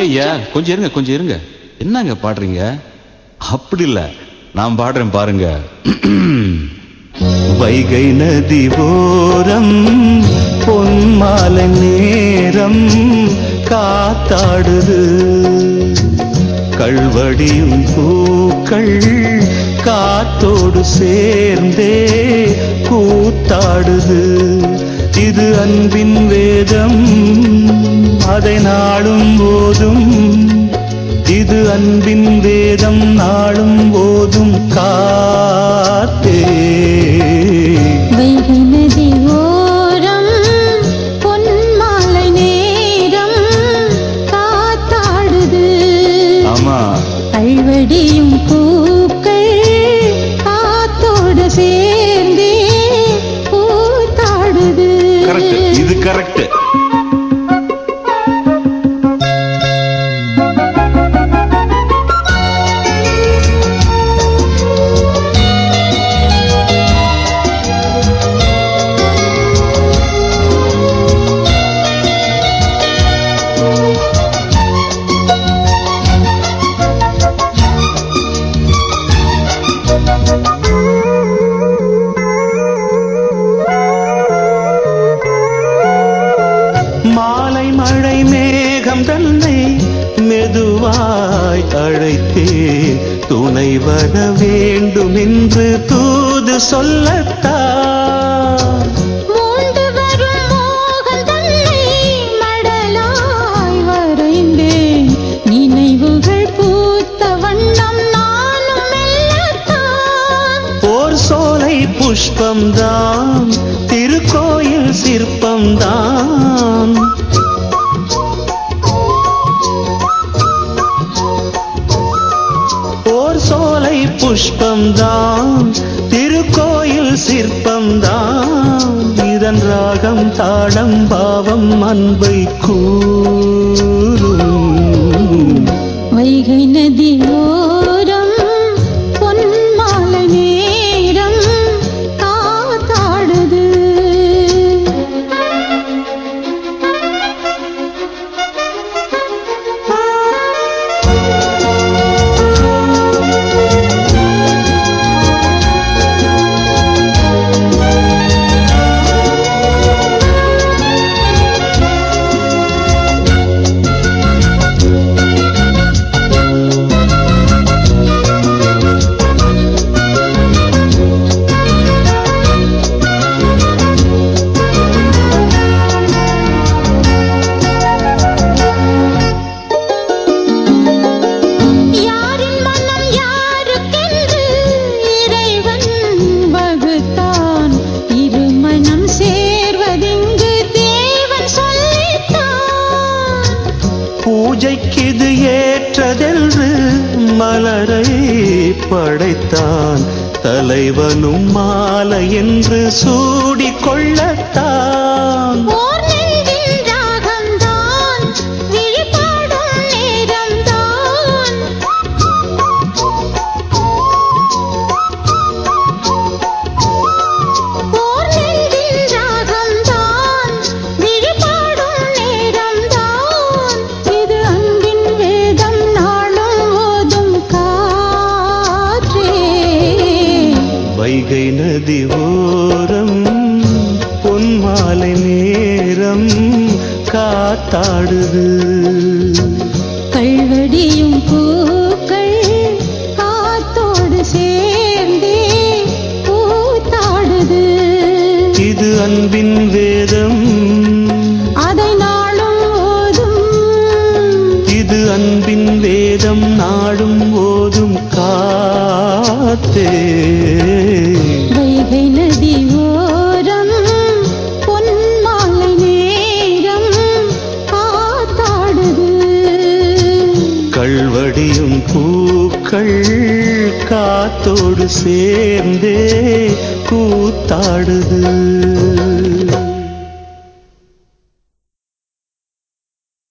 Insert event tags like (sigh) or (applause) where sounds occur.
ஐயா கொஞ்சம் இருங்க கொஞ்சம் இருங்க. என்னங்க பாடுறீங்க? அப்படி இல்ல. நான் பாடுறேன் பாருங்க. (clears throat) வைகை நதி ஓரம் பொன்மாலை நேரம் காத்தாடுது. கள்வடியும் பூக்கள் காத்தோடு சேர்ந்தே கூத்தாடுது. இது அன்பின் வேதம். அதை நாளும் போதும். இது அன்பின் வேதம் நாளும் போதும். காத்தே. வைகை நதி ஓரம் பொன்மாலை நேரம் காத்தாடுது. ஆமா. கல்வடியும் பூக்கள் காத்தோடு சேர்ந்தே பூத்தாடுது. கரெக்ட் இது கரெக்ட் மெதுவாய் அழைத்தே துணை வர வேண்டும் என்று தூது ஓர் சோலை புஷ்பம்தான் திருக்கோயில் சிற்பம்தான். புஷ்பம்தான் திருக்கோயில் சிற்பம்தான். இதன் ராகம் தாளம் பாவம் அன்பை கூறும். வைகை நதியோ மலரை படைத்தான். தலைவனும் மாலை என்று சூடிக்கொள்ளத்தான் நதி ஓரம் பொன்மாலை நேரம் காத்தாடுது. கல்வடியும் பூக்கள் காத்தோடு சேர்ந்தே பூத்தாடுது. இது அன்பின் வேதம். அதை நாளும் ஓதும் இது அன்பின் வேதம் நாடும் போதும் காத்தே. வைகை நதி ஓரம் பொன்மாலை நேரம் காத்தாடுது. கள்வடியும் பூக்கள் காத்தோடு சேர்ந்தே கூத்தாடுது.